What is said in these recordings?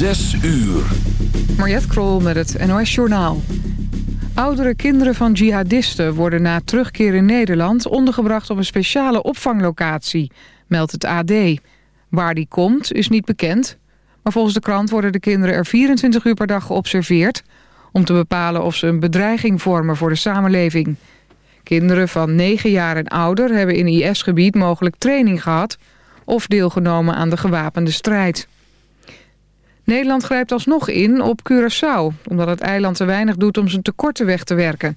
Zes uur. Mariette Krol met het NOS Journaal. Oudere kinderen van jihadisten worden na terugkeer in Nederland... ondergebracht op een speciale opvanglocatie, meldt het AD. Waar die komt, is niet bekend. Maar volgens de krant worden de kinderen er 24 uur per dag geobserveerd... om te bepalen of ze een bedreiging vormen voor de samenleving. Kinderen van 9 jaar en ouder hebben in IS-gebied mogelijk training gehad... of deelgenomen aan de gewapende strijd. Nederland grijpt alsnog in op Curaçao... omdat het eiland te weinig doet om zijn tekorten weg te werken.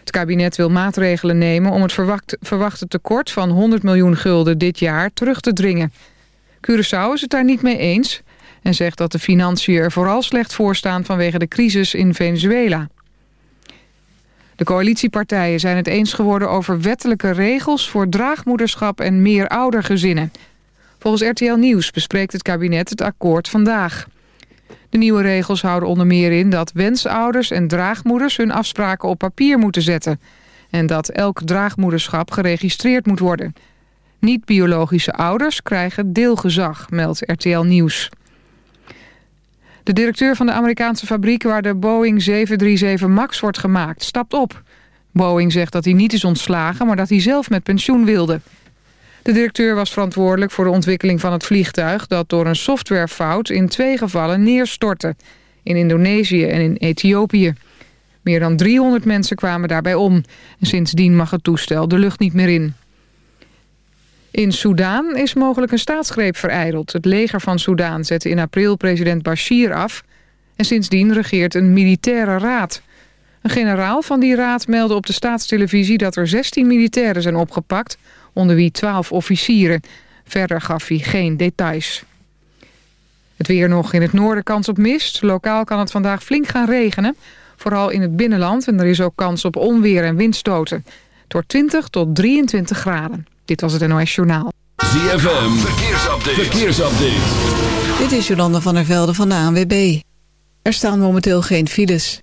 Het kabinet wil maatregelen nemen om het verwachte tekort van 100 miljoen gulden dit jaar terug te dringen. Curaçao is het daar niet mee eens en zegt dat de financiën er vooral slecht voor staan vanwege de crisis in Venezuela. De coalitiepartijen zijn het eens geworden over wettelijke regels voor draagmoederschap en meer oudergezinnen. Volgens RTL Nieuws bespreekt het kabinet het akkoord vandaag. De nieuwe regels houden onder meer in dat wensouders en draagmoeders hun afspraken op papier moeten zetten. En dat elk draagmoederschap geregistreerd moet worden. Niet-biologische ouders krijgen deelgezag, meldt RTL Nieuws. De directeur van de Amerikaanse fabriek waar de Boeing 737 MAX wordt gemaakt, stapt op. Boeing zegt dat hij niet is ontslagen, maar dat hij zelf met pensioen wilde. De directeur was verantwoordelijk voor de ontwikkeling van het vliegtuig... dat door een softwarefout in twee gevallen neerstortte. In Indonesië en in Ethiopië. Meer dan 300 mensen kwamen daarbij om. En sindsdien mag het toestel de lucht niet meer in. In Soudaan is mogelijk een staatsgreep vereideld. Het leger van Soudaan zette in april president Bashir af... en sindsdien regeert een militaire raad. Een generaal van die raad meldde op de staatstelevisie... dat er 16 militairen zijn opgepakt onder wie 12 officieren. Verder gaf hij geen details. Het weer nog in het noorden kans op mist. Lokaal kan het vandaag flink gaan regenen. Vooral in het binnenland en er is ook kans op onweer en windstoten. Door 20 tot 23 graden. Dit was het NOS Journaal. ZFM, verkeersupdate. verkeersupdate. Dit is Jolanda van der Velde van de ANWB. Er staan momenteel geen files.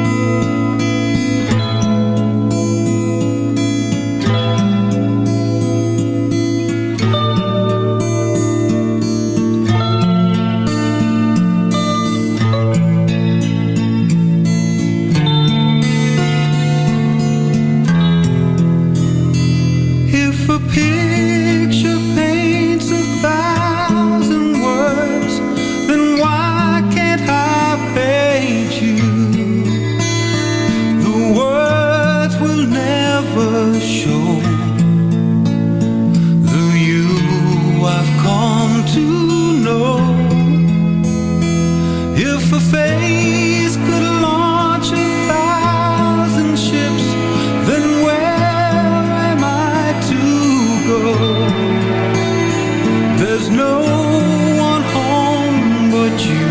you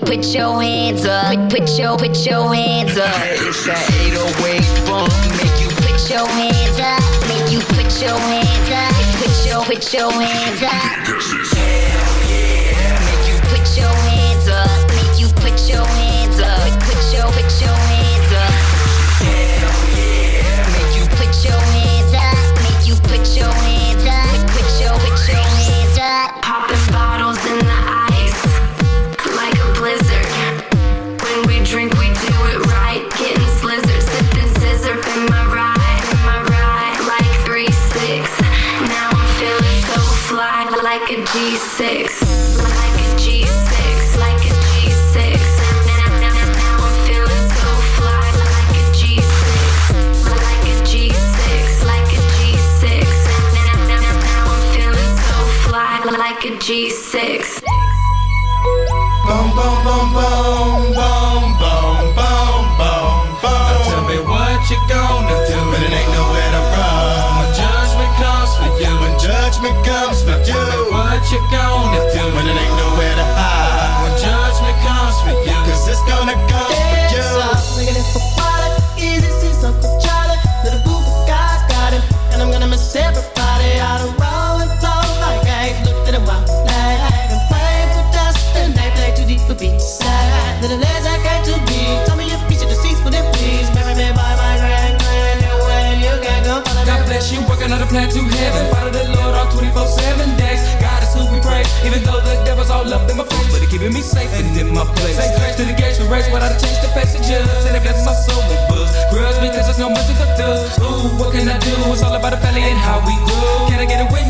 Put your hands up. Put, put your, put your hands up. It's that 808 funk. Make you put your hands up. Make you put your hands up. Put your, put your hands up. Make you put your six. Boom, boom, boom, boom. You, working on a plan to heaven. Follow the Lord all 24 7 days. God is who we praise, even though the devil's all up in my face. But he keeping me safe and in my place. Say grace to the gates we race without a change to face the judge. And it blesses my soul with buzz. Grudge because there's no mercy for thugs. Ooh, what can I do? It's all about the family and how we grow. Can I get a witness?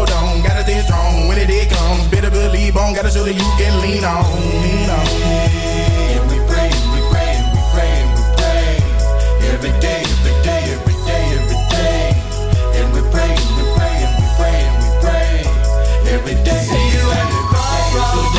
better believe on. Gotta show that you can lean on. Lean on. And we praying, we praying, we praying, we praying. Every day, every day, every day, every day. And we praying, we praying, we praying, we praying. Every day. See you at the crossroads, crossroads,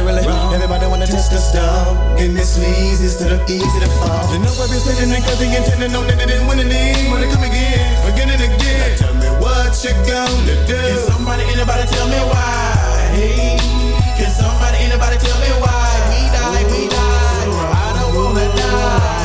Somebody really wrong. Everybody wanna test the stuff. And this leads is to the easy to fall. You know I've been sitting and cause intending on that it didn't win any. Wanna come again, again and again. Now tell me what you gonna do. Can somebody, anybody tell me why? Hey, can somebody, anybody tell me why? We die, we die. I don't wanna die.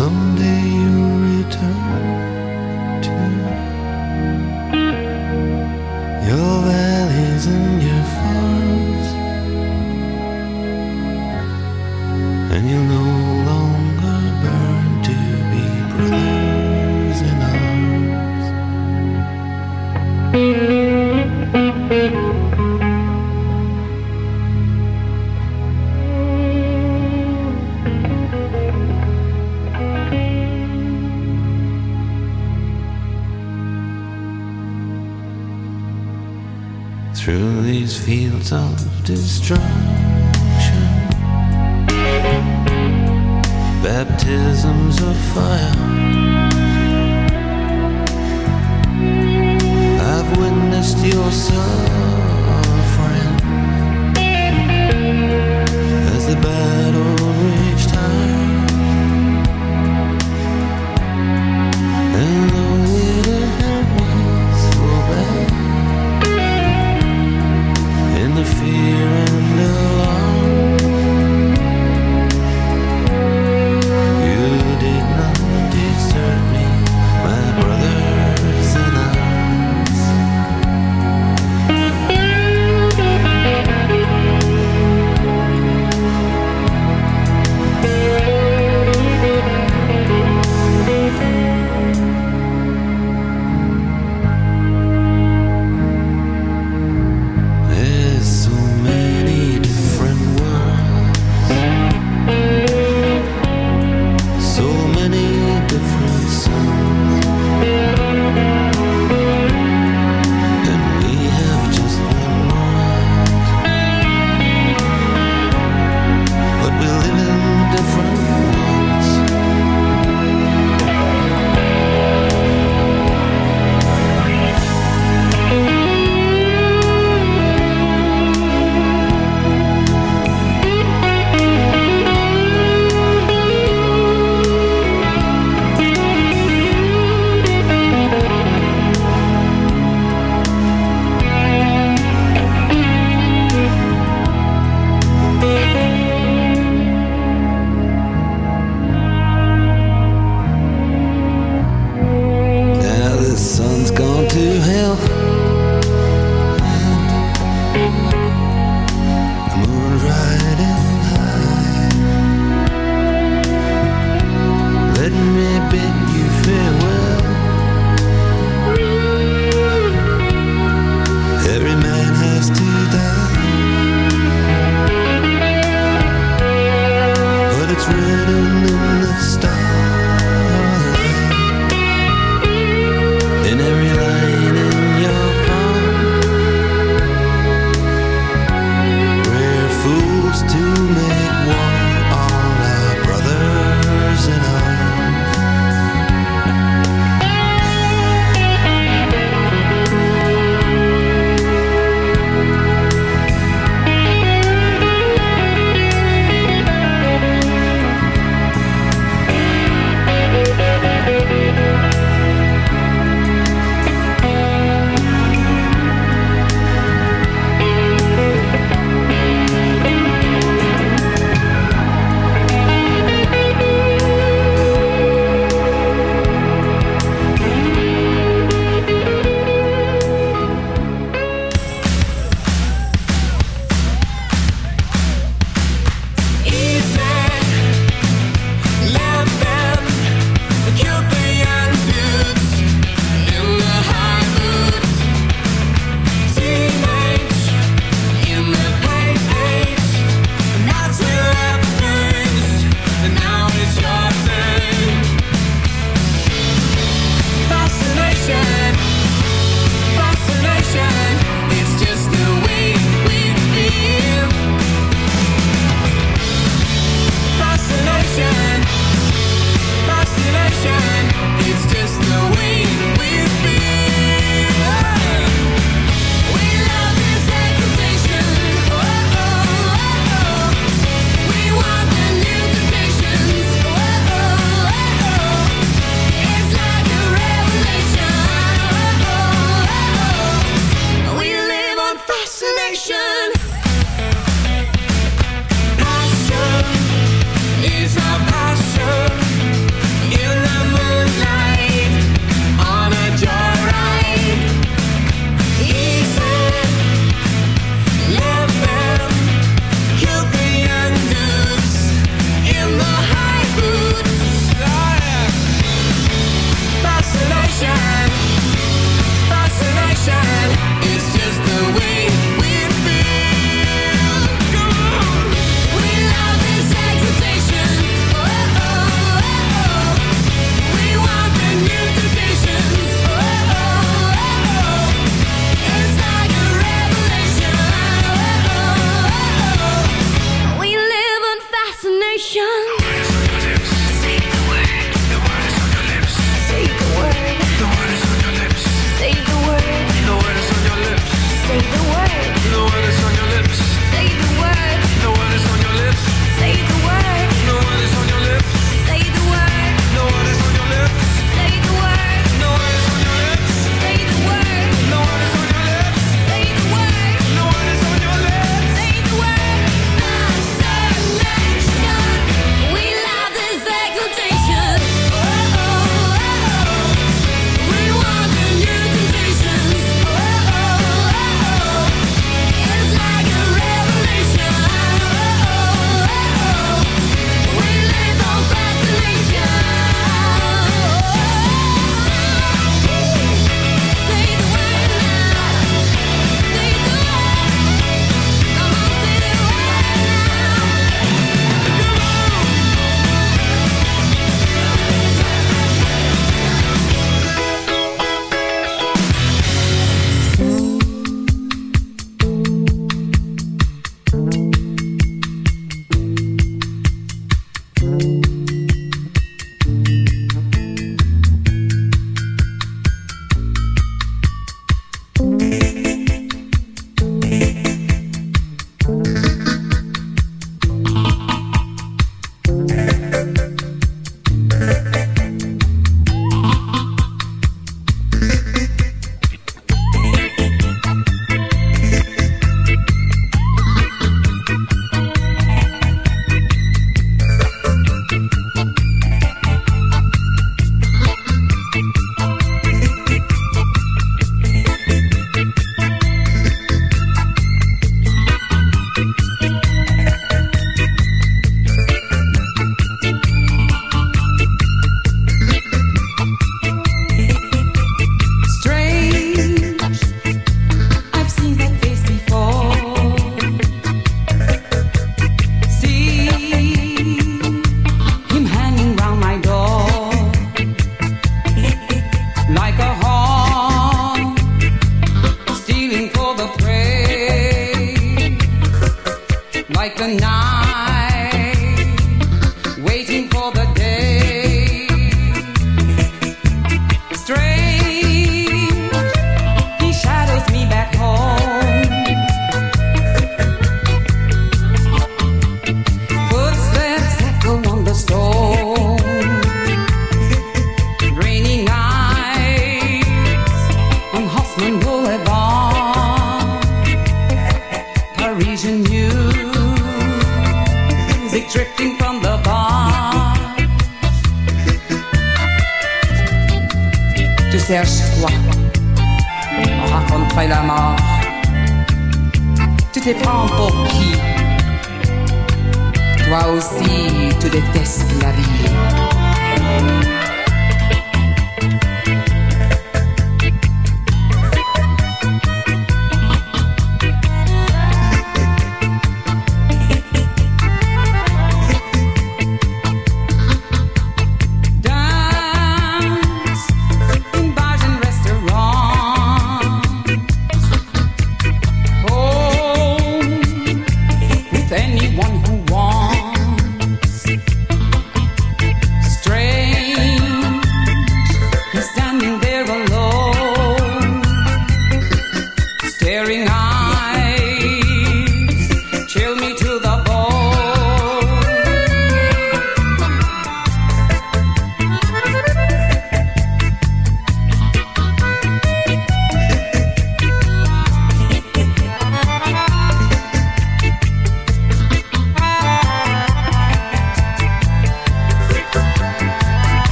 Someday you'll return of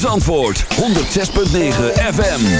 Zandvoort 106.9 FM.